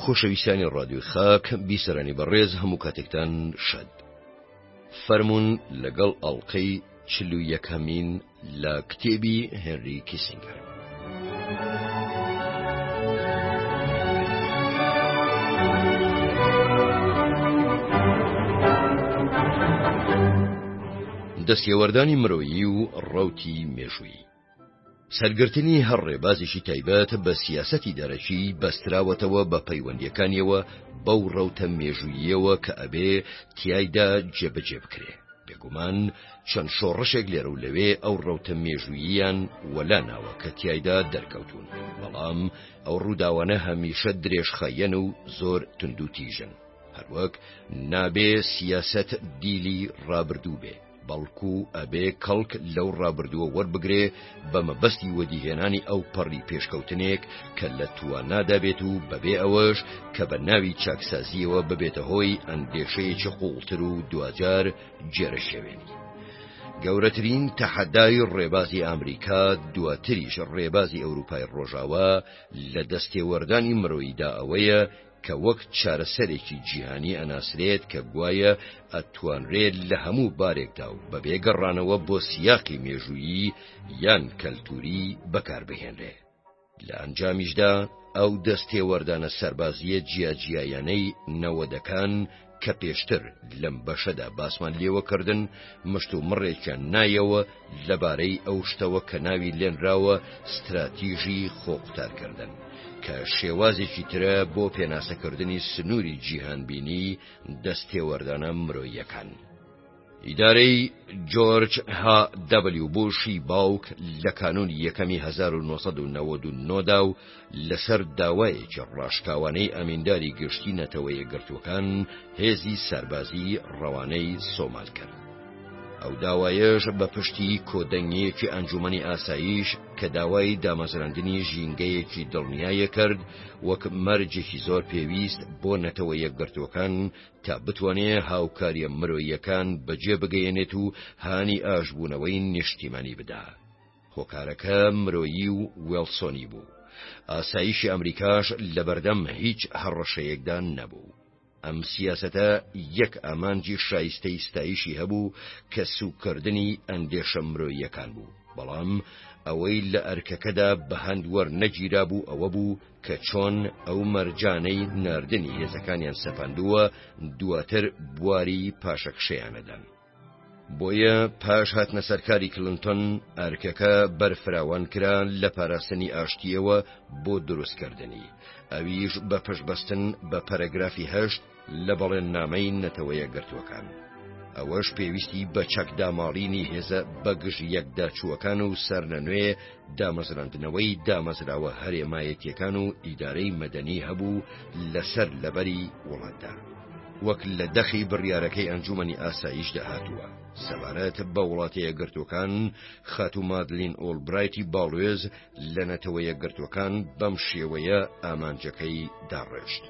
خۆشەویستانی ڕادیۆی خاک بیسەرانی بەڕێز هەموو کاتێکتان شەد فەرمونون لەگەڵ ئەڵلقەی چل و یەکەمین لە کتێبی هێنری کیسینگەر. دەستێوەردانی مرۆیی و ڕوتی مێژوویی سەرگرتنی هەر ڕێبازێکی تایبەت بە سیاسەتی دەرەکی بەستراوەتەوە بە پەیوەندیەکانیەوە بەو ڕەوتە مێژووییەوە کە ئەبێ تایدا جێبەجێ بکرێ بێگومان چەند شۆڕشێک لێرە و لەوێ ئەو ڕەوتە مێژووییان وەلا ناوە کە تایدا دەرکەوتون بەڵام ئەو ڕووداوانە هەمیشە درێژخایەن و زۆر تندوتیژن هەروەک نابێ سیاسەت دیلی ڕابردوو بێ بەڵکو ئەبێ کەڵک لەو ڕابردووە وەربگرێ بە مەبەستی وەدیهێنانی ئەو پەڕی پێشکەوتنێک کە لە توانادا بێت و بەبێ ئەوەش کە بە ناوی چاکسازیەوە ببێتە هۆی ئەندێشەیەکی قوڵتر و دواجار جێرەشەوێنی. گەورەترین تەحەدای ڕێبازی ئەمریکا دواتریش ڕێبازی ئەوروپای ڕۆژاوا لە دەستێوەردانی مرۆیدا ئەوەیە کە وەک چارەسەرێکی جیهانی ئەناسرێت کە گوایە ئەتوانرێت لە هەموو بارێکدا و بە بێگەڕانەوە بۆ سیاقی مێژوویی یان کەلتوری بەکاربهێنرێ لە ئەنجامیشدا ئەو دەستێوەردانە سەربازیە جیاجیایانەی نەوەدەکان کە پێشتر لەم بەشەدا باسمان لێوە کردن مشت و مڕێکیان نایەوە لەبارەی ئەو شتەوە کە ناوی لێنراوە ستراتیژی خۆقوتارکردن کە شێوازێکی ترە بۆ پێناسەکردنی سنووری جیهانبینی دەستێوەردانە مرۆیەکان. ئیدارەی جۆرج ه دبلیو بۆشی باوک لە کانوونی یەکەمی 1999 دا و لەسەر داوایەکی ڕاشکاوانەی ئەمینداری گشتی نەتەوەیەکگرتووەکان هێزی سەربازی ڕەوانەی سۆمال کرد. ئەو داوایەش بە پشتی کۆدەنگیەکی ئەنجومەنی ئاساییش کە داوای دامەزراندنی ژینگەیەکی دڵنیایە کرد وەک مەرجێکی زۆر پێویست بۆ نەتەوە یەکگرتووەکان تا بتوانێ هاوکاریە مرۆییەکان بەجێ بگەیەنێت و هانی ئاشبوونەوەی نیشتیمانی بدا. هۆکارەکە مرۆیی و وێڵسۆنی بوو. ئاسایشی ئەمریکاش لەبەردەم هیچ هەڕەشەیەکدا نەبوو. ئەم سیاسەتە یەک ئامانجی شایستەی ستایشی هەبوو کە سووککردنی ئەندێشە مرۆییەکان بوو، بەڵام ئەوەی لە ئەرکەکەدا بەهەند وەرنەگیرابوو ئەوە بوو، کە چۆن ئەو مەرجانەی ناردنی هێزەکانیان سەپاندووە دواتر بواری پاشەکشەیانەدەن. بۆیە پاش هاتنە سەرکاری کلنتۆن ئەرکەکە بەرفراوان کرا لە پاراستنی ئاشتیەوە بۆ دروستکردنی ئەویش بە پشبەستن بە پەرەگرافی هەشت لە بەڵێننامەی نەتەوەیەکگرتووەکان، ئەوەش پێویستی بە چەک داماڵینی هێزە بەگژ یەکداچووەکان و سەرلەنوێ دامەزراندنەوەی دامەزراوە هەرێمایەتیەکان و ئیدارەی مەدەنی هەبوو لەسەر لەبەری وڵاتدا. وەک لە دەقی بڕیارەکەی ئەنجومەنی ئاسایشدا هاتووە، سەبارەت بە وڵاتەیەکگرتووەکان، خاتوو مادلین ئۆڵبرایتی باڵوێز لە نەتەوەیەکگرتووەکان بەم شێوەیە ئامانجەکەی داڕێژت.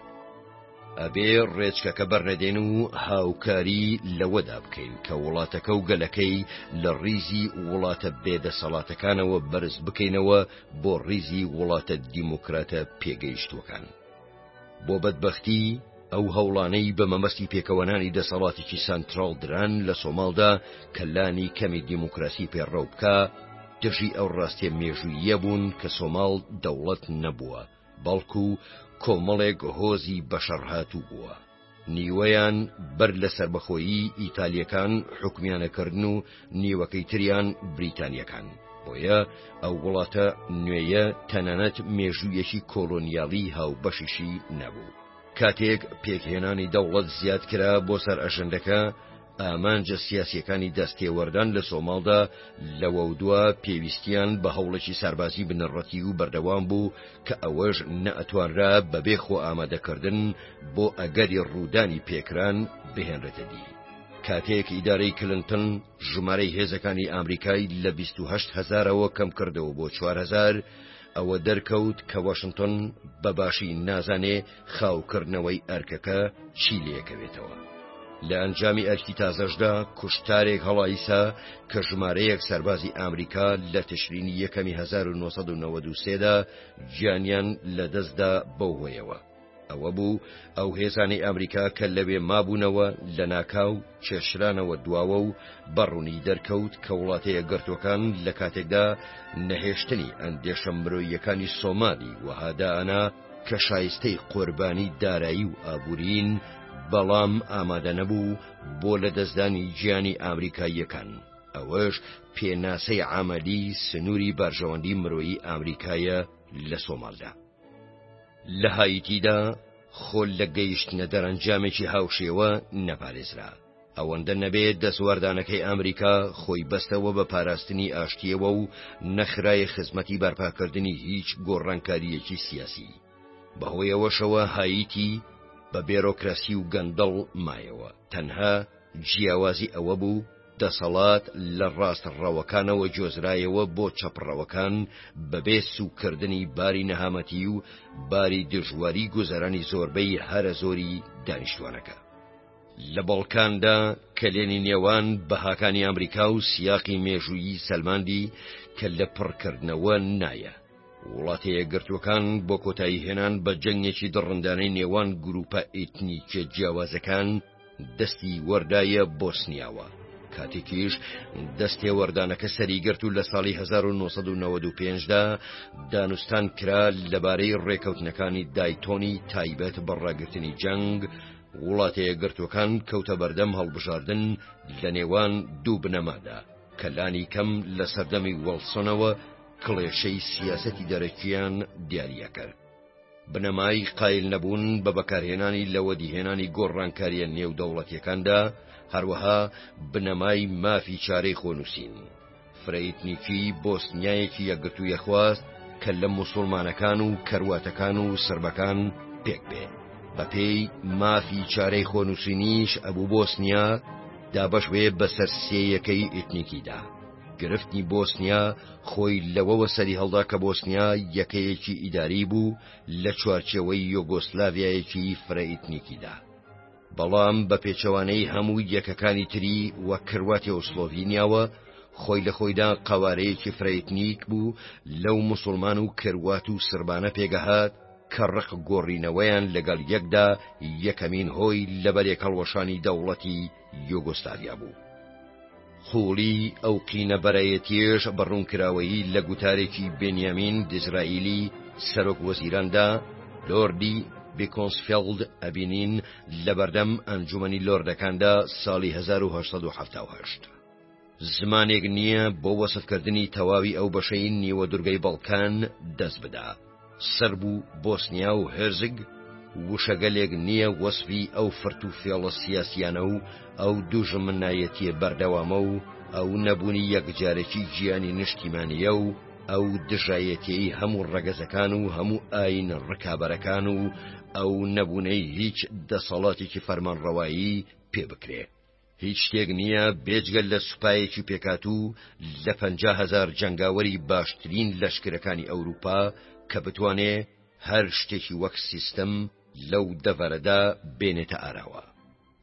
ئەبێ ڕێچکەکە بەرنەدێن و هاوکاری لەوەدا بکەین کە وڵاتەکە و گەلەکەی لە ڕیزی وڵاتە بێدەسەڵاتەکانەوە بەرز بکەینەوە بۆ ڕیزی وڵاتە دیموکراتە پێگەیشتوەکان بۆ بەدبختی ئەو هەوڵانەی بە مەمەستی پێکەوەنانی دەسەڵاتێکی سانترال دران لە سۆماڵدا کەلانی کەمی دیموکراسی پێڕەو بکە دژی ئەو ڕاستێ مێژوویە بوون کە سۆماڵ دەوڵەت نەبووە. بەڵکو کۆمەڵێک هۆزی بەشەڕهاتوو بووە نیوەیان بەر لە سربەخۆیی ئیتالیەکان حکمیانەکردن و نیوەکەی تریان بریتانیەکان بۆیە ئەو وڵاتە نوێیە تەنانەت مێژوویەکی کۆلۆنیالی هاوبەشیشی نەبوو کاتێک پێکهێنانی دەوڵەت زیاد کرا بۆ سەر ئەژندەکە ئامانجە سیاسیەکانی دەستێوەردان لە سۆماڵدا لەوەودوا پێویستیان بە هەوڵێکی سەربازی بنەڕەتی و بەردەوام بوو کە ئەوەش نەئەتوانرا بەبێ خۆ ئامادەکردن بۆ ئەگەری ڕوودانی پێکران بهێنرێتە دی. کاتێک ئیدارەی کلنتن ژمارەی هێزەکانی ئامریکای لە 28 هزارەوە کەم کردەوە بۆ 4هزار ئەوە دەرکەوت کە واشنگتن بەباشی نازانێ خاوکردنەوەی ئەرکەکە چی لێکەوێتەوە لە ئەنجامی ئەرکی تازەشدا کوشتارێک هەڵایسا کە ژمارەیەک سەربازی ئامریکا لە تشرینی یەکەمی 1993دا گیانیان لە دەستدا بەو هۆیەوە ئەوە بوو ئەو هێزانەی ئەمریکا کە لەوێ مابوونەوە لە ناکاو چێشرانەوە دواوە و بەڕوونی دەرکەوت کە وڵاتەیە گرتوەکان لە کاتێکدا نەهێشتنی ئەندێشە مرۆییەکانی سۆمالی وەهادانا کە شایستەی قۆربانی دارایی و ئابوورین بەڵام ئامادە نەبوو بۆ لە دەستدانی گیانی ئامریکاییەکان ئەوەش پێناسەی عملی سنووری بەرژەوەندی مرۆیی ئامریکایە لە سۆمالدا لە هایتیدا خۆل لە گەیشتنە دەرەنجامێکی هاوشێوە نەپارێزرا ئەوەندە نەبێت دەستواردانەکەی ئامریکا خۆی بەستەوە بە پاراستنی ئاشتیەوە و نەخرایە خزمەتی بەرپاکردنی هیچ گۆڕانکاریەکی سیاسی بەهۆی ئەوەشەوە هاییتی بە بێرۆکراسی و گەندەڵ مایەوە تەنها جیاوازی ئەوە بوو دەسەڵات لە ڕاست ڕەوەکانەوە جۆزرایەوە بۆ چەپڕەوەکان بەبێ سوکردنی باری نەهامەتی و باری دژواری گوزەرانی زۆربەی هەرە زۆری دانیشتوانەکە. لە بەڵکاندا کەلێنی نێوان بەهاکانی ئەمریکا و سیاقی مێژوویی سەلماندی کە لە پڕکردنەوە نایە. وڵاتە یەکگرتووەکان بۆ کۆتایی هێنان بە جەنگێکی دڕندانەی نێوان گروپە ئیتنیکە جیاوازەکان دەستی وەردایە بۆسنیاوە کاتێکیش دەستێ وەردانەکە سەریگررت و لە ساڵی 1995دا دانوستان کرا لەبارەی ڕێکەوتنەکانی دایتۆنی تایبەت بە ڕاگررتنی جەنگ وڵاتەیەکگرتووەکان کەوتە بەردەم هەڵبژاردن لە نێوان دوو بنەمادا کە لانی کەم لە سەردەمی وەڵسۆنەوە کڵێشەی سیاسەتی دەرەکیان دیاریە کرد بنەمای قایل نەبوون بە بەکارهێنانی لەوەدیهێنانی گۆڕانکاریە نێودەوڵەتیەکاندا هەروەها بنەمای مافی چارەی خۆنووسین. فرەیت نیکی بۆسنیایەکی یەکگرتوویە خواست کە لە موسوڵمانەکان و کەرواتەکان و سربەکان پێک بێ بەپێی مافی چارەی خۆنووسینیش ئەبوو بۆسنیا دابەش بێ بەسەر سێیەکەی ئیتنیکیدا گرفتی بۆسنیا خۆی لەوەوە سەری هەڵدا کە بۆسنیا یەکەیەکی ئیداری بوو لە چوارچەوەی یۆگۆسلاڤایەکی فرەئیتنیکیدا بەڵام بە پێچەوانەی هەموو یەکەکانی تری وە کرواتیا و سلۆڤینیاوە خۆی لە خۆیدا قەوارەیەکی فرەیتنیک بوو لەو مسلمان و کروات و سربانە پێگەهات کە ڕق گۆڕینەوەیان لەگەڵ یەکدا یەکەمین هۆی لەبەرێک هەڵوەشانی دەوڵەتی یۆگۆسلاویا بوو. قووڵیی ئەو قینە بەرایەتییەش بە ڕوونکراوەیی لە گوتارێکی بێنیامین دیزرائیلی سەرۆک وەزیراندا، لۆردی بیکۆنسفێڵد ئەبینین لە بەردەم ئەنجوومەنی لۆردەکاندا ساڵی هەزار و هەشت سەد و حەفتا و هەشت. زمانێک نییە بۆ وەسفکردنی تەواوی ئەو بەشەی نیوەدورگەی بەڵکان دەست بدا. سرب و بۆسنیا و هێرزگ وشەگەلێک نییە وەسفی ئەو فرت و فێڵە سیاسیانە و ئەو دوژمنایەتیە بەردەوامە و ئەو نەبوونی یەکجارەکی گیانی نیشتیمانیە و ئەو دژایەتیەی هەموو ڕەگەزەکان و هەموو ئاین ڕکابەرەکان و ئەو نەبوونەی هیچ دەسەڵاتێکی فەرمانڕەوایی پێ بکرێ. هیچ شتێک نییە بێجگە لە سوپایەکی پێکاتوو لە پەنجا هەزار جەنگاوەری باشترین لەشکرەکانی ئەوروپا کە بتوانێ هەر شتێکی وەک سیستم لەو دەڤەرەدا بێنێتە ئاراوە.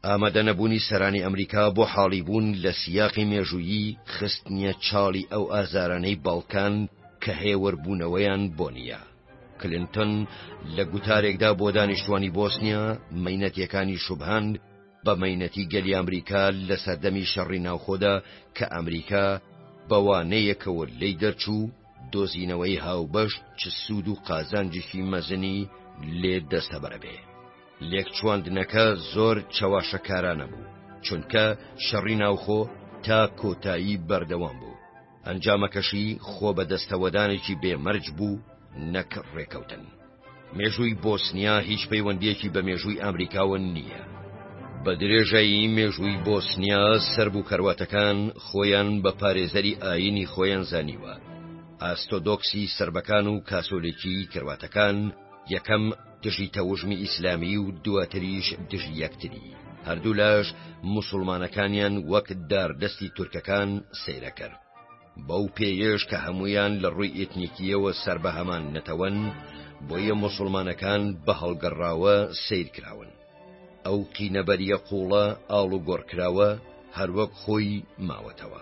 ئامادە نەبوونی سەرانی ئەمریکا بۆ حاڵی بوون لە سیاقی مێژوویی خستنیە چاڵی ئەو ئازارانەی باڵکان کە هێوربوونەوەیان بۆ نییە. کلنتن لە گوتارێکدا بۆ دانیشتوانی بۆسنیا مەینەتیەکانی شوبهاند، بە مەینەتی گەلی ئەمریکا لە سەردەمی شەڕی ناوخۆدا کە ئەمریکا بەوانەیەکەوە لی دەرچوو دۆزینەوەی هاوبەش چ سوود و قازانجێکی مەزنی لێ دەستەبەرە بێ لێک چواندنەکە زۆر چەواشەکارانە بوو چونکە شەڕی ناوخۆ تا کۆتایی بەردەوام بوو ئەنجامەکەشی خۆ بەدەستەوەدانێکی بێ مەرج بوو نەک ڕێکەوتن. مێژووی بۆسنیا هیچ پەیوەندیەکی بە مێژووی ئامریکاوە نییە. بە درێژایی مێژووی بۆسنیا سرب و کەرواتەکان خۆیان بە پارێزەری ئایینی خۆیان زانیوە، ئاستۆدۆکسی سربەکان و کاسۆلیکی کرواتەکان یەکەم، دژی تەوژمی ئیسلامی و دواتریش دژی یەکتری هەردوولاش مسلمانەکانیان وەک داردەستی تورکەکان سەیرەکرد بەو پێیش کە هەمویان لە ڕووی ئتنیکیەوە سەر بە هەمان نەتەوەن بۆیە مسلمانەکان بە هەڵگەڕاوە سیرکراون ئەو قینەبەریە قوڵە ئاڵوگۆڕکراوە هەروەک خۆی ماوەتەوە.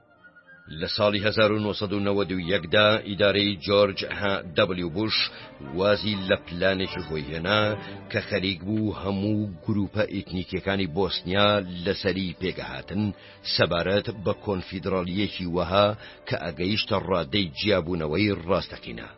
لە ساڵی 1991 دا ئیدارەی جۆرج ه دبلیو بوش وازی لە پلانێکی خۆی هێنا کە خەریک بوو هەموو گروپە ئیتنیکیەکانی بۆسنیا لەسەری پێگەهاتن سەبارەت بە کۆنفیدراڵیەکی وەها کە ئەگەیشتە ڕادەی جیابوونەوەی ڕاستەقینە.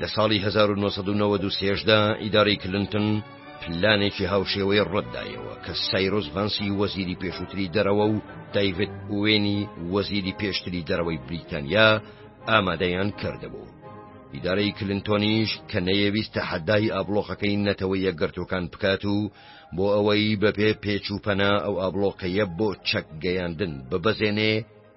لە ساڵی 1993 دا ئیدارەی کلنتن پلانێکی هاوشێوەی ڕەتدایەوە کە سایرۆس ڤانسی وەزیری پێشووتری دەرەوە و دایڤێت ئوێنی وەزیری پێشتری دەرەوەی بریتانیا ئامادەیان کردبوو. ئیدارەی کلنتۆنیش کە نەیەویست تەحەدای ئابلۆقەکەی نەتەوە یەکگرتوەکان بکات و بۆ ئەوەی بەپێ پێچ و پەنا ئەو ئابلۆقەیە بۆ چەک گەیاندن ببەزێنێ،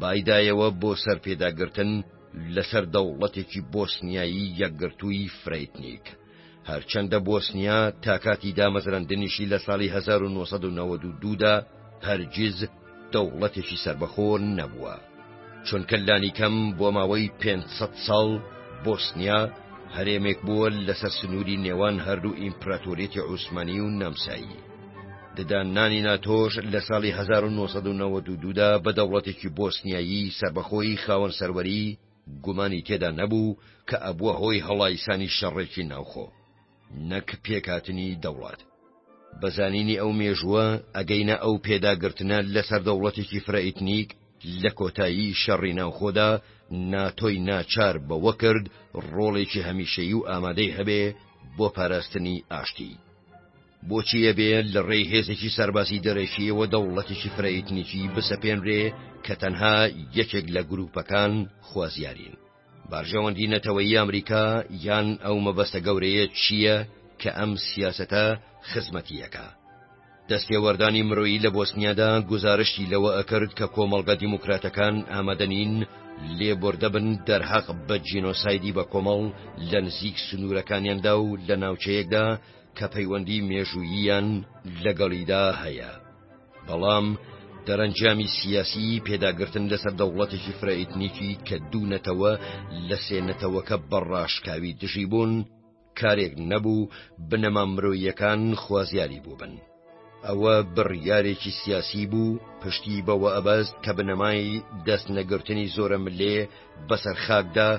بایدایەوە بۆ سەر پێداگرتن لەسەر دەوڵەتێکی بۆسنیایی یەکگرتووی فرەیتنیک، هەرچەندە بۆسنیا تا کاتی دامەزراندنیشی لە ساڵی 1992 دا هەرگیز دەوڵەتێکی سەربەخۆ نەبووە، چونکە لانیکەم بۆ ماوەی 500 ساڵ بۆسنیا هەرێمێک بووە لەسەر سنووری نێوان هەردوو ئیمپراتۆریەتی عوسمانی و نەمسایی. دداننانی ناتۆش لە ساڵی 1992 دا بە دەوڵەتێکی بۆسنیایی سەربەخۆی خاوەن سەروەری گومانی تێدا نەبوو کە ئەبووە هۆی هەڵایسانی شەڕێکی ناوخۆ نەک پێکاتنی دەوڵات. بەزانینی ئەو مێژووە ئەگەینە ئەو پێداگرتنە لەسەر دەوڵەتێکی فرەئیتنیک لە کۆتایی شەڕی ناوخۆدا ناتۆی ناچار بەوە کرد ڕۆڵێکی هەمیشەیی و ئامادەی هەبێ بۆ پاراستنی ئاشتی. بۆچی ئەبێ لە ڕێی هێزێکی سەربازی دەرەکیەوە دەوڵەتێکی فرە ئیتنیکی بسەپێنرێ کە تەنها یەکێک لە گروپەکان خوازیارین؟ بارژەوەندی نەتەوەی ئەمریکا یان ئەو مەبەستە گەورەیە چییە کە ئەم سیاسەتە خزمەتیەکە؟ دەستێوەردانی مرۆیی لە بۆسنیادا گوزارشتی لەوە ئەکرد کە کۆمەڵگە دیموکراتەکان ئامادەنین لێبوردەبن دەرهەق بە جینۆسایدی بە کۆمەڵ لە نزیک سنوورەکانیاندا و لە ناوچەیەکدا کە پەیوەندی مێژووییان لەگەڵیدا هەیە بەڵام دەرەنجامی سیاسی پێداگرتن لەسەر دەوڵەتێکی فرەئیتنیکی کە دوو نەتەوە لە سێ نەتەوەکە بەڕاشکاوی دژی بوون کارێک نەبوو بنەما مرۆیەکان خوازیاری بووبن. ئەوە بڕیارێکی سیاسی بوو پشتی بەوە ئەبەست کە بنەمای دەست نەگرتنی زۆرە ملێ بەسەر خاکدا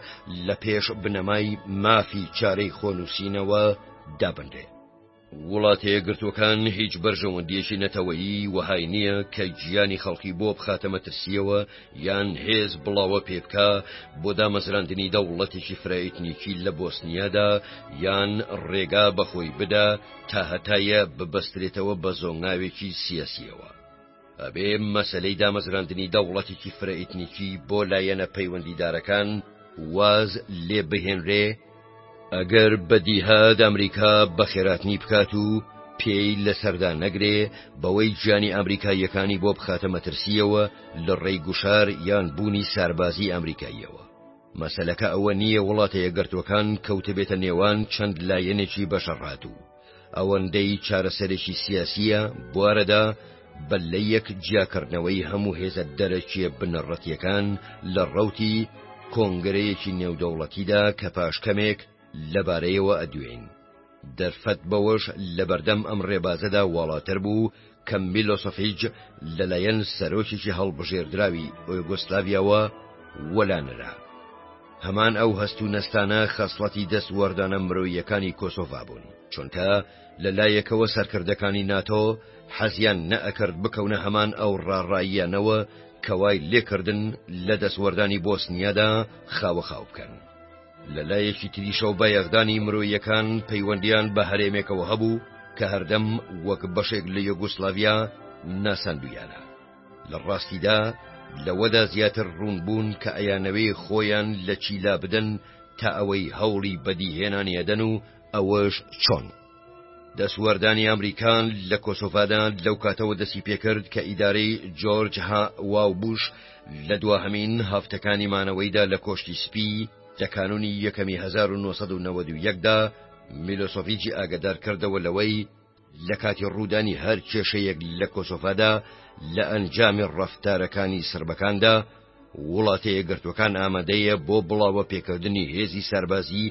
لە پێش بنەمای مافی چارەی خۆنووسینەوە دابنرێ وڵاتەیە گرتوەکان هیچ بەرژەوەندیەکی نەتەوەیی وهای نییە کە گیانی خەڵکی بۆ بخاتە مەترسیەوە یان هێز بڵاوە پێ بکە بۆ دامەزراندنی دەوڵەتێکی فرەیتنیکی لە بۆسنیادا یان ڕێگا بەخۆی بدا تاهەتایە ببەسترێتەوە بە زۆنگاوێکی سیاسیەوە. ئەبێ مەسلەی دامەزراندنی دەوڵەتێکی فرەئیتنیکی بۆ لایەنە پەیوەندیدارەکان واز لێ بهێنرێ ئەگەر بەدیهاد ئەمریکا بەخێراتنی بکات و پێی لە سەردا نەگرێ بەوەی گیانی ئەمریکاییەکانی بۆ بخاتە مەترسیەوە لە ڕێی گوشار یان بوونی ساربازی ئەمریکاییەوە. مەسەلەکە ئەوە نییە وڵاتە یەکگرتووەکان کەوتبێتە نێوان چەند لایەنێکی بەشەڕات و ئەوەندەی چارەسەرێکی سیاسییە بوارەدا بە لە یەک جیاکردنەوەی هەموو هێزە دەرەکیە بنەڕەتیەکان لە ڕوتی کۆنگرەیەکی نێودەوڵەتیدا کە پاشکەمێک لەبارەیەوە ئەدوێین. دەرفەت بەوەش لەبەردەم ئەم ڕێبازەدا واڵاتر بوو کە میلۆسەفیج لەلایەن سەرۆکێکی هەڵبژێردراوی ئۆیگۆسلاڤیاوە وەلانرا. هەمان ئەو هەست و نەستانە خەسڵەتی دەست وەردانە مرۆییەکانی کۆسۆڤا بوون، چونکە لە لایەکەوە سەرکردەکانی ناتۆ حەزیان نەئەکرد بکەونە هەمان ئەو ڕاڕاییانەوە کە وای لێکردن لە دەستوەردانی بۆسنیادا خاوەخاو بکەن. لە لایەکی تریشەوە بە یەکدانی مرۆیەکان پەیوەندیان بە هەرێمێکەوە هەبوو کە هەردەم وەک بەشێک لە یۆگوسلاویا ناساندویانە لە ڕاستیدا لەوەدا زیاتر ڕوونبوون کە ئەیانەوەی خۆیان لە چیلا بدەن تا ئەوەی هەوڵی بەدیهێنانیەدەن و ئەوەش چۆن دەستوەردانی ئەمریکا لە کۆسۆڤادا لەو کاتەوە دەستی پێکرد کە ئیدارەی جۆرج ها واوبوش لە دواهمین هەفتەکانی مانەوەیدا لە کۆشتی سپی لە کانونی یەکەمی 1990دا میلۆسۆفیجی ئاگدار کردەوە لەوەی لە کاتی ڕوودانی هەر کێشەیەک لە کۆسۆفادا لە ئەنجامی ڕفتارەکانی سربەکاندا وڵاتە یەکگرتوەکان ئامادەیە بۆ بڵاوە پێکردنی هێزی سربازی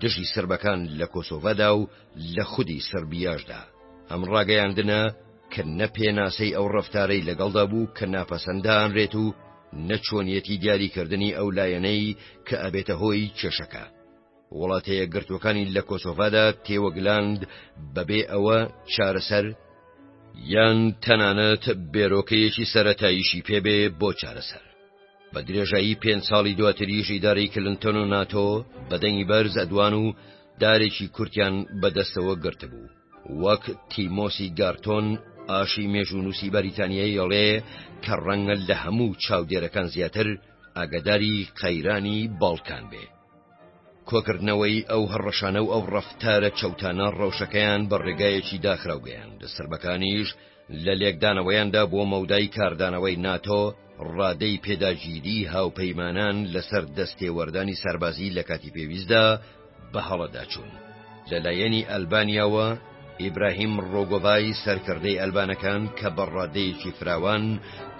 دژی سربەکان لە کۆسۆڤەدا و لە خودی سربیاشدا ئەم ڕاگەیاندنە کە نە پێناسەی ئەو ڕفتارەی لەگەڵدا بوو کە ناپەسەندانرێت و نە چۆنیەتی دیاریکردنی ئەو لایەنەی کە ئەبێتە هۆی کێشەکە. وڵاتە یەکگرتووەکانی لە کۆسۆڤادا تێوەگلاند بەبێ ئەوە چارەسەر یان تەنانەت بێرۆکەیەکی سەرەتاییشی پێبێ بۆ چارەسەر بە درێژایی پێنج ساڵی دواتریش ئیدارەی کلنتۆن و ناتۆ بەدەنگی بەرز ئەدوان و دارێکی کورتیان بەدەستەوە گرتبوو وەک تیمۆسی گارتۆن ئاشی مێژوونووسی بەریتانیای یڵێ کە ڕەنگە لە هەموو چاودێرەکان زیاتر ئاگداری قەیرانی باڵکان بێ کۆکردنەوەی ئەو هەڕەشانە و ئەو ڕەفتارە چەوتانە ڕەوشەکەیان بە ڕێگایەکی داخراو گەیاند، سربەکانیش لە لێکدانەوەیاندا بۆ مەودای کاردانەوەی ناتۆ ڕادەی پێداگیری هاوپەیمانان لەسەر دەستێوەردانی سەربازی لە کاتی پێویستدا بە هەڵەدا چوون. لە لایەنی ئەلبانیاوە، ئیبراهیم ڕۆگۆڤای سەرکردەی ئەلبانەکان کە بە ڕادەیەکی فراوان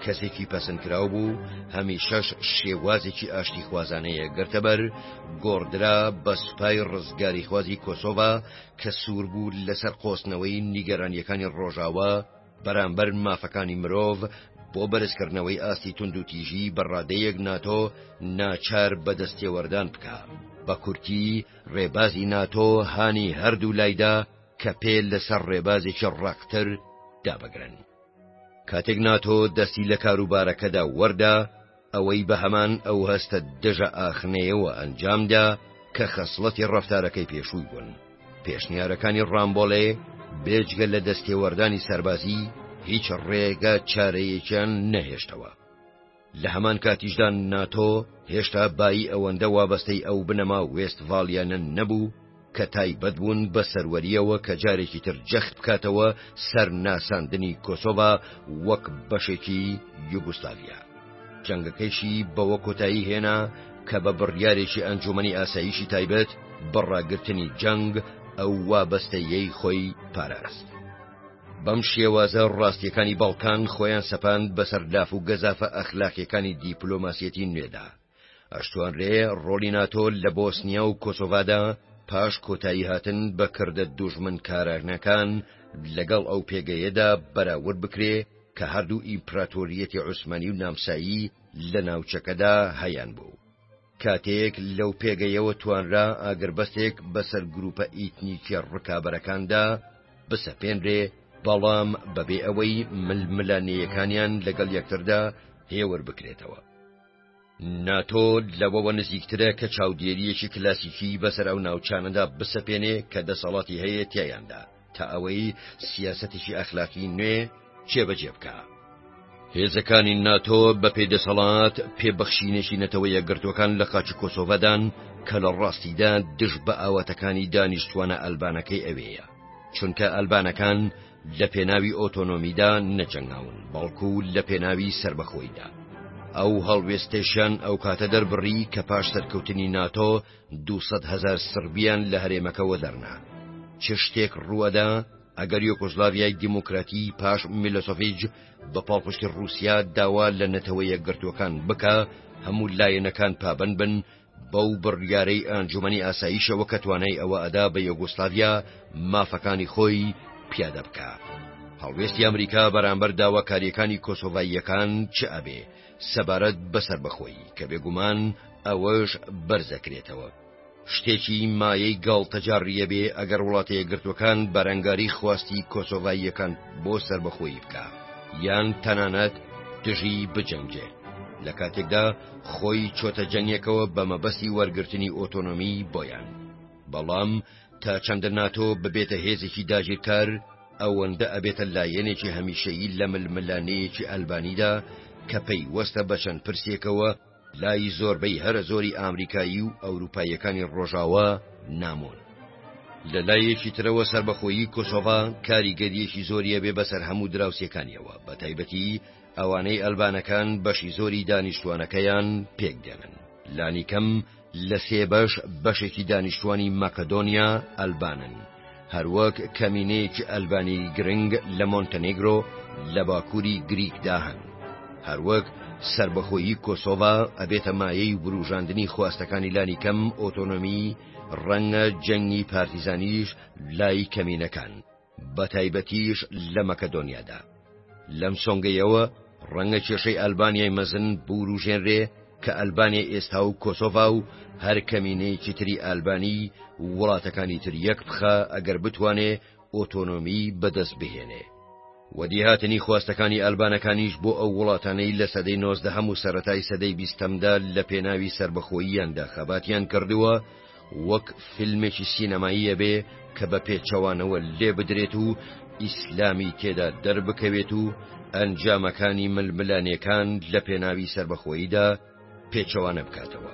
کەسێکی پەسەندکراو بوو هەمیشەش شێوازێکی ئاشتیخوازانەیە گرتەبەر گۆڕدرا بە سوپای ڕزگاری خوازی کۆسۆڤا کە سوور بوو لەسەر قۆستنەوەی نیگەرانیەکانی ڕۆژاوە بەرامبەر مافەکانی مرۆڤ بۆ بەرزکردنەوەی ئاستی توندوتیژی بە ڕادەیەک ناتۆ ناچار بە دەستێوەردان بکە بە کورتی ڕێبازی ناتۆ هانی هەردوو لایدا کە پێ لەسەر ڕێبازێکی ڕاقتر دابگرن کاتێک ناتۆ دەستی لە کاروبارەکەدا وەردا ئەوەی بە هەمان ئەو هەستە دژەئاخنەیەوە ئەنجامدا کە خەسڵەتی ڕەفتارەکەی پێشووی بوون. پێشنیارەکانی ڕامبۆڵێ بێجگە لە دەستێوەردانی سەربازی هیچ ڕێگە چارەیەکیان نەهێشتەوە. لە هەمان کاتیشدا ناتۆ هێشتا بایی ئەوەندە وابەستەی ئەو بنەما وێستڤاڵییانە نەبوو، کە تایبەت بوون بە سەروەرییەوە کە جارێکی تر جەخت بکاتەوە سەر ناساندنی کۆسۆڤا وەک بەشێکی یوگوسلاڤیا جەنگەکەیشی بەوە کۆتایی هێنا کە بە بڕیارێکی ئەنجومنی ئاساییشی تایبەت بەڕاگرتنی جەنگ ئەو وابەستەیەی خۆی پاراست. بەم شێوازە ڕاستیەکانی باڵکان خۆیان سەپاند بەسەر لاف و گەزافە ئەخلاقیەکانی دیپلۆماسیەتی نوێدا. ئەشتوانرێ ڕۆلی ناتۆ لە بۆسنیا و کۆسۆڤادا پاش کۆتایی هاتن بە کردە دوژمن کارانەکان لەگەڵ ئەو پێگەیەدا بەراورد بکرێ کە هەردوو ئیمپراتۆریەتی عوسمانی و نامسایی لە ناوچەکەدا هەیان بوو. کاتێک لەو پێگەیەوە توانرا ئاگربەستێک بەسەر گروپە ئیتنیکە ڕکابەرەکاندا بسەپێنرێ، بەڵام بەبێ ئەوەی ململانێیەکانیان لەگەڵ یەکتردا هێور بکرێتەوە. ناتۆ لەوەوە نزیکترە کە چاودێرییەکی کلاسیکی بەسەر ئەو ناوچانەدا بسەپێنێ کە دەسەڵاتی هەیە تیایاندا تا ئەوەی سیاسەتێکی ئەخلاقی نوێ چێبەجێ بکە. هێزەکانی ناتۆ بە پێی دەسەڵات پێبەخشینێکی نەتەوە یەکگرتوەکان لە قاچی کۆسۆڤەدان کە لە ڕاستیدا دژ بە ئاواتەکانی دانیشتوانە ئەلبانەکەی ئەوێیە چونکە ئەلبانەکان لە پێناوی ئۆتۆنۆمیدا نەجەنگاون، بەڵکو لە پێناوی سەربەخۆیدا. ئەو هەڵوێستەشیان ئەو کاتە دەربڕی کە پاش سەرکەوتنی ناتۆ دوو سەد هەزار سڕبیان لە هەرێمەکەوە دەرنا. چ شتێک ڕووئەدا ئەگەر یۆگۆسلاڤیای دیموکراتی پاش میلۆسۆڤیج بە پاڵپشتی ڕووسیا داوا لە نەتەوە یەکگرتووەکان بکا هەموو لایەنەکان پابەند بن بەو بڕیارەی ئەنجومەنی ئاسایشەوە کە توانای ئەوە ئەدا بە یۆگۆسلاڤیا مافەکانی خۆی پیادە بکە. هەڵوێستی ئەمریکا بەرامبەر داواکاریەکانی کۆسۆڤاییەکان چ ئەبێ سەبارەت بەسەر بەخۆی کە بێگومان ئەوەش بەرزەکرێتەوە. شتێکی مایەی گاڵتەجاڕیە بێ ئەگەر وڵاتەیە گرتوەکان بەرەنگاری خواستی کۆسۆڤاییەکان بۆ سربەخۆی بکە یان تەنانەت دژی بجەنگێ لە کاتێکدا خۆی چۆتە جەنگێکەوە بە مەبەستی وەرگرتنی ئۆتۆنۆمی بۆیان بەڵام تا چەندە ناتۆ ببێتە هێزێکی داگیرکار ئەوەندە ئەبێتە لایەنێکی هەمیشەیی لە ململانەیەکی ئەلبانیدا کە پەیوەستە بە چەند پرسێکەوە لای زۆربەی هەرە زۆری ئامریکایی و ئەوروپایەکانی ڕۆژاوە نامۆن لە لایەکی ترەوە سربەخۆیی کۆسۆڤا کاریگەریەکی زۆریە بێ بەسەر هەموو دراوسەکانیەوە بە تایبەتی ئەوانەی ئەلبانەکان بەشی زۆری دانیشتوانەکەیان پێک دێنن لانیکەم لە سێ بەش بەشێکی دانیشتوانی مەکەدۆنیا ئەلبانن هەروەک کەمینەیەکی ئەلبانی گرنگ لە مۆنتەنیگرۆ لە باکووری گریکدا هەن هەروەک سربەخۆیی کۆسۆڤا ئەبێتە مایەی وروژاندنی خواستەکانی لانیکەم ئۆتۆنۆمی ڕەنگە جەنگی پارتیزانیش لای کەمینەکان بەتایبەتیش لە مەکەدۆنیادا. لەم سۆنگەیەوە ڕەنگە کێشەی ئەلبانیای مەزن بوروژێنرێ کە ئەلبانیای ئێستا و کۆسۆڤا و هەر کەمینەیەکی تری ئالبانی وڵاتەکانی تر یەک بخا ئەگەر بتوانێ ئۆتۆنۆمی بەدەست بهێنێ. وەدیهاتنی خواستەکانی ئەلبانەکانیش بۆ ئەو وڵاتانەی لە سەدەی نۆزدەهەم و سەرەتای سەدەی بیستەمدا لە پێناوی سەربەخۆییاندا خەباتیان کردووە، وەک فیلمێکی سینەماییە بێ کە بە پێچەوانەوە لێ بدرێت و ئیسلامی تێدا دەربکەوێت و ئەنجامەکانی ململانێکان لە پێناوی سربەخۆییدا پێچەوانە بکاتەوە.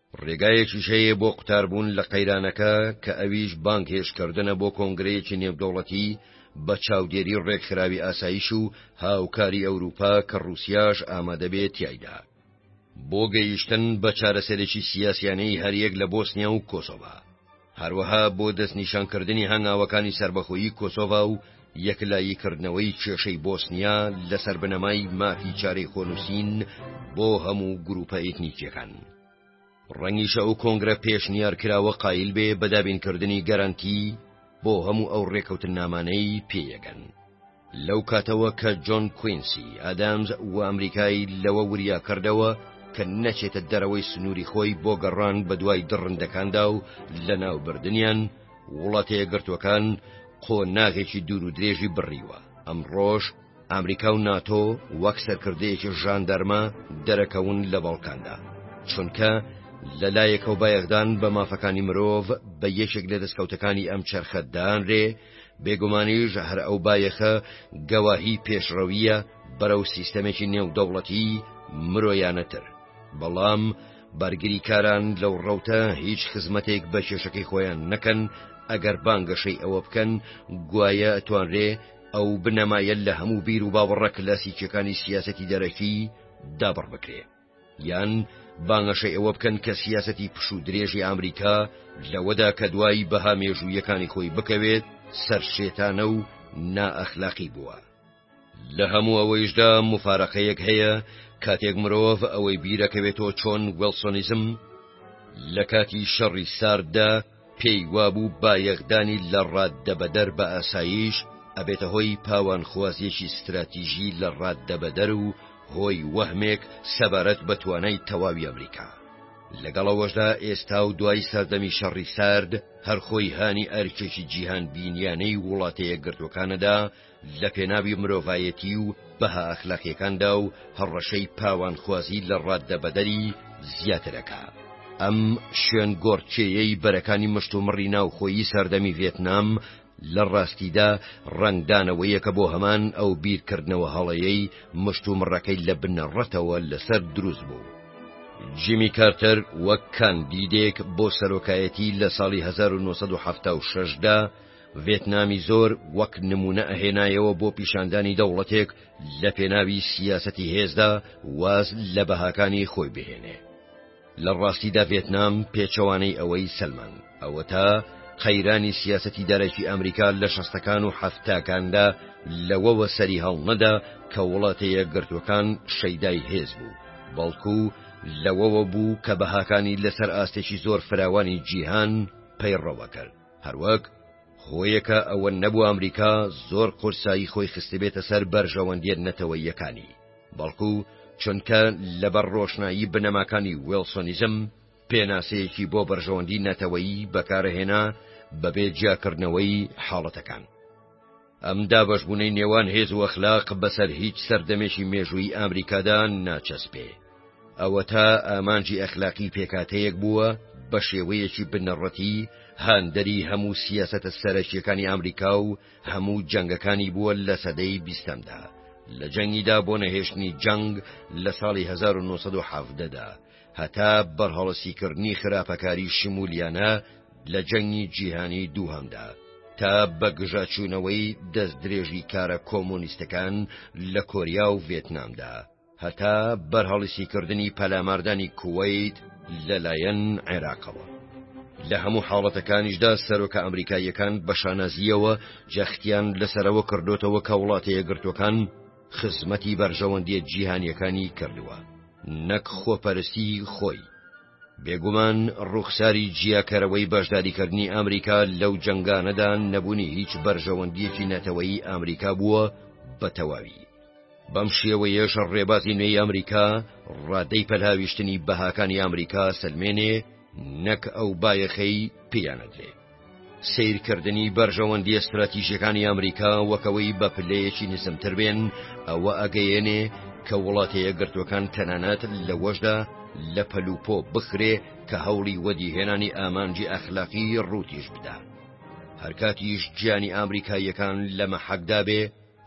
ڕێگایەکیش هەیە بۆ قوتاربوون لە قەیرانەکە کە ئەویش بانگهێشتکردنە بۆ کۆنگرەیەکی نێودەوڵەتی بە چاودێری ڕێکخراوی ئاسایش و هاوکاری ئەوروپا کە ڕووسیاش ئامادەبێ تیایدا بۆ گەیشتن بە چارەسەرێکی سیاسیانەی هەریەک لە بۆسنیا و کۆسۆڤا. هەروەها بۆ دەستنیشانکردنی هەنگاوەکانی سەربەخۆیی کۆسۆڤا و یەکلاییکردنەوەی کێشەی بۆسنیا لەسەر بنەمای مافی چارەی خۆنووسین بۆ هەموو گرووپە ئیتنیکییەکان. ڕەنگیشە ئەو کۆنگرە پێشنیارکراوە قایل بێ بە دابینکردنی گەرەنتی بۆ هەموو ئەو ڕێکەوتننامانەی پێیەگەن. لەو کاتەوە کە جۆن کوینسی ئادامز و ئەمریکای لەوە وریا کردەوە کە نەچێتە دەرەوەی سنووری خۆی بۆ گەڕان بە دوای دڕندەکاندا و لە ناوبردنیان وڵاتە یەکگرتووەکان قۆناغێکی دوور و درێژی بڕیوە ئەم ڕۆژ ئەمریکا و ناتۆ وەک سەرکردەیەکی ژاندەرمە دەرەکەون لە بەڵکاندا چونکە لە لایەکەوە بایەخدان بە مافەکانی مرۆڤ بە یەکێک لە دەستکەوتەکانی ئەم چرخە دانرێ بێگومانیش هەر ئەو بایەخە گەواهی پێشڕەویە بەرەو سیستەمێکی نێودەوڵەتی مرۆیانەتر بەڵام بەرگری کاران لەو ڕەوتە هیچ خزمەتێک بە کێشەکەی خۆیان نەکەن ئەگەر بانگەشەی ئەوە بکەن گوایە توانرێ ئەو بنەمایە لە هەموو بیر و باوەڕە کلاسیکیەکانی سیاسەتی دەرەکی دابڕ بکرێ. یان بانگەشەی ئەوە بکەن کە سیاسەتی پش و درێژی ئامریکا لەوەدا کە دوایی بەها مێژوویەکانی خۆی بکەوێت سەرشێتانە و نائەخلاقی بووە لە هەموو ئەوەیشدا مفارەقەیەک هەیە کاتێک مرۆڤ ئەوەی بیرەکەوێتەوە چۆن وەلسۆنیزم لە کاتی شەڕی سارددا پێی وابوو بایەخدانی لە ڕاددەبەدەر بە ئاسایش ئەبێتە هۆی پاوانخوازیەکی ستراتیژی لە ڕاددەبەدەر و هۆی وەهمێک سەبارەت بە توانای تەواوی ئەمریکا. لەگەڵ ئەوەشدا ئێستا و دوای سەردەمی شەڕی سارد هەرخۆی هانی ئەرکێکی جیهان بینیانەی وڵاتە یەکگرتوەکانەدا لە پێناوی مرۆڤایەتی و بەها ئەخلاقیەکاندا و هەڕەشەی پاوانخوازی لە ڕاددەبەدەری زیاتر ئەکا. ئەم شوێن گۆڕکێیەی بەرەکانی مشتومڕی ناوخۆیی سەردەمی ڤێتنام لە ڕاستیدا ڕەنگدانەوەیەکە بۆ هەمان ئەو بیرکردنەوە هەڵەیەی مشتومڕەکەی لە بنەڕەتەوە لەسەر دروست بوو. جیمی کارتەر وەک کاندیدێک بۆ سەرۆکایەتی لە ساڵی 1976 دا، ڤێتنامی زۆر وەک نموونە ئەهێنایەوە بۆ پیشاندانی دەوڵەتێک لە پێناوی سیاسەتی هێزدا واز لە بەهاکانی خۆی بهێنێ. لە ڕاستیدا ڤێتنام پێچەوانەی ئەوەی سەلماند، ئەوەتا قەیرانی سیاسەتی دەرەکی ئەمریکا لە شەستەکان و حەفتاکاندا لەوەوە سەری هەڵنەدا کە وڵاتە یەکگرتووەکان شەیدای هێز بوو، بەڵکو لەوەوە بوو کە بەهاکانی لەسەر ئاستێکی زۆر فراوانی جیهان پەیڕەوە کرد. هەروەک خۆیەکە ئەوە نەبوو ئەمریکا زۆر قورسایی خۆی خستبێتە سەر بەرژەوەندیە نەتەوەیەکانی بەڵکو چونکە لەبەر ڕۆشنایی بنەماکانی وێڵسۆنیزم پێناسەیەکی بۆ بەرژەوەندی نەتەوەیی بەکارەهێنا بەبێ جیاکردنەوەی حاڵەتەکان. ئەم دابەشبوونەی نێوان هێز و ئەخلاق بەسەر هیچ سەردەمێکی مێژووی ئامریکادا ناچەسپێ. ئەوەتا ئامانجی ئەخلاقی پێکهاتەیەک بووە بە شێوەیەکی بنەڕەتی هاندەری هەموو سیاسەتە سەرەکییەکانی ئامریکا و هەموو جەنگەکانی بووە لە سەدەی بیستەمدا، لە جەنگیدا بۆ نەهێشتنی جەنگ لە ساڵی 1970دا، هەتا بەرهەڵستیکردنی خراپەکاری شمولیانە لە جەنگی جیهانی دووهەمدا تا بە گژاچوونەوەی دەستدرێژی کارە کۆمۆنیستەکان لە کۆریا و ڤێتنامدا هەتا بەرهەڵستیکردنی پەلاماردانی کویت لەلایەن عێراقەوە. لە هەموو حاڵەتەکانیشدا سەرۆکە ئەمریکاییەکان بە شانازییەوە جەختیان لەسەرەوە کردوتەوە کە وڵاتەیە گرتوەکان خزمەتی بەرژەوەندیە جیهانیەکانی کردووە نەک خۆپەرستی خۆی بێگومان ڕوخساری جیاکەرەوەی بەشداریکردنی ئەمریکا لەو جەنگانەدا نەبوونی هیچ بەرژەوەندیەکی نەتەوەی ئەمریکا بووە بە تەواوی بەم شێوەیەش ڕێبازی نوێی ئەمریکا ڕادەی پەلهاویشتنی بەهاکانی ئەمریکا سلمێنێ نەک ئەو بایەخەی پیانەدرێت سەیرکردنی بەرژەوەندیە ستراتیژەکانی ئەمریکا وەکەوەی بە پلەیەکی نزمتر بێن ئەوە ئەگەیەنێ کە وڵاتە یەکگرتوەکان تەنانەت لەوەشدا لە پەلوپۆ بخرێ کە هەوڵی وەدیهێنانی ئامانجی ئەخلاقی ڕوتیش بدا هەرکاتیش گیانی ئامریکاییەکان لەمە حەکدا بێ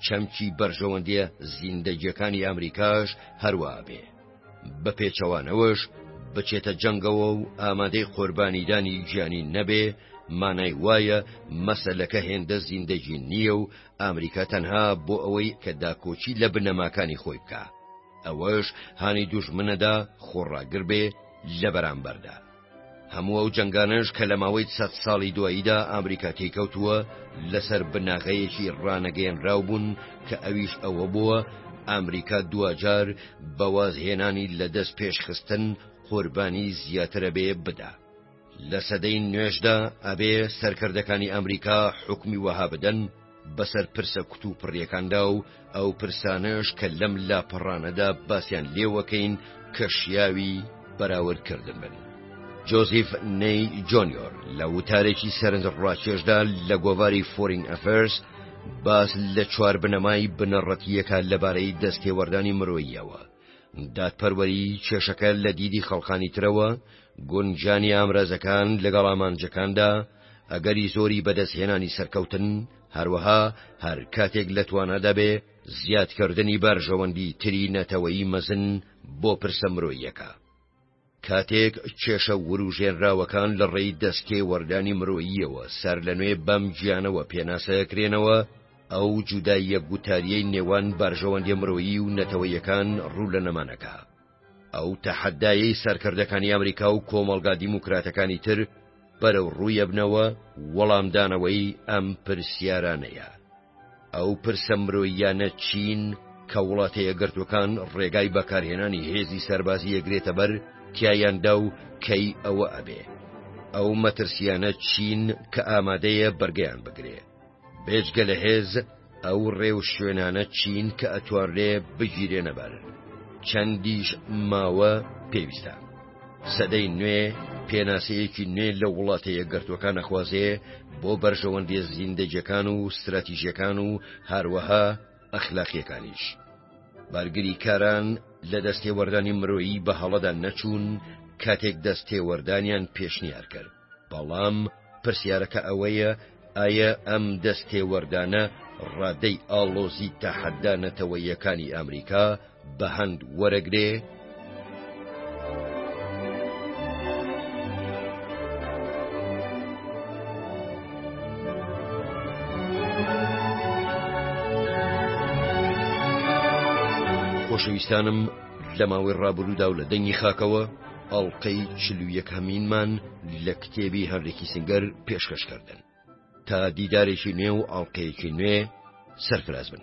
چەمکی بەرژەوەندیە زیندەگیەکانی ئەمریکاش هەروا بێ بە پێچەوانەوەش بچێتە جەنگەوە و ئامادەی قوربانیدانی گیانی نەبێ مانای وایە مەسلەکە هێندە زیندەگی نییە و ئەمریکا تەنها بۆ ئەوەی کە داکۆچی لە بنەماکانی خۆی بکە ئەوەش هانی دوژمنەدا خۆڕاگر بێ لە بەرامبەردا هەموو ئەو جەنگانەش کە لە ماوەی سەد ساڵی دواییدا ئامریکا تێکەوتووە لەسەر بناغەیەکی ڕانەگەیەنراو بوون کە ئەویش ئەوە بووە ئامریکا دواجار بەوازهێنانی لە دەست پێشخستن قوربانی زیاترە بێ بدا. لە سەدەی نوێشدا ئەبێ سەرکردەکانی ئەمریکا حکمی وەها بدەن بەسەر پرسە کوتوپڕیەکاندا و ئەو پرسانەش کە لەم لاپەڕانەدا باسیان لێوەکەین کە شیاوی بەراوردکردن بن. جۆزیف نەی جۆنیۆر لە وتارێکی سەرنج ڕاکێشدا لە گۆڤاری فۆرین ئەفێرس باس لە چوار بنەمای بنەڕەتییەکە لەبارەی دەستێوەردانی مرۆییەوە، دادپەروەری کێشەکە لە دیدی خەڵقانی ترەوە گونجانی ئامرازەکان لەگەڵ ئامانجەکاندا ئەگەری زۆری بەدەستهێنانی سەرکەوتن هەروەها هەر کاتێک لە توانا دەبێ زیادکردنی بەرژەوەندی تری نەتەوەی مەزن بۆ پرسە مرۆیەکە. کاتێک کێشە وروژێنراوەکان لە ڕێی دەستێوەردانی مرۆییەوە سەرلەنوێ بەم گیانەوە پێناسەکرێنەوە، ئەو جوداییە گوتاریەی نێوان بەرژەوەندێ مرۆیی و نەتەوەیەکان ڕوو لە نەمانەکە. ئەو تەحەدایەی سەرکردەکانی ئەمریکا و کۆمەڵگا دیموکراتەکانی تر بەرەو ڕوویەبنەوە وەڵامدانەوەی ئەم پرسیارانەیە. ئەو پرسە مرۆییانە چین کە وڵاتە یەکگرتوەکان ڕێگای بەکارهێنانی هێزی سەربازی یەگرێتە بەر تایاندا و کەی ئەوە ئەبێ ئەو مەترسیانە چین کە ئامادەیە بەرگیان بگرێ بێجگە لە هێز ئەو ڕێو شوێنانە چین کە ئەتوارێ بگیرێنەبەر چەندیش ماوە پێویستە. سەدەی نوێ پێناسەیەکی نوێ لە وڵاتە یەکگرتوەکان ئەخوازێ بۆ بەرژەوەندی زیندەجەکان و ستراتیژەکان و هەروەها ئەخلاقیەکانیش. بارگری کاران لە دەستێوەردانی مرۆیی بە هەڵەدا نەچوون کاتێک دەست تێوەردانیان پێشنیار کرد. بەڵام پرسیارەکە ئەوەیە ئایا ئەم دەستێوەردانە ڕادەی ئاڵۆزی تەحەدا نەتەوەیەکانی ئەمریکا بەهند وەرەگرێ؟ خۆشەویستانم لە ماوەی ڕابروودا و لە دەنگی خاکەوە ئەڵقەی چل و یەک هەمینمان لە کتێبی هەنری کیسنگەر پێشکەش کردن تا دیدارێکی نوێ و ئەڵلقەیەکی نوێ سەرفراز بن.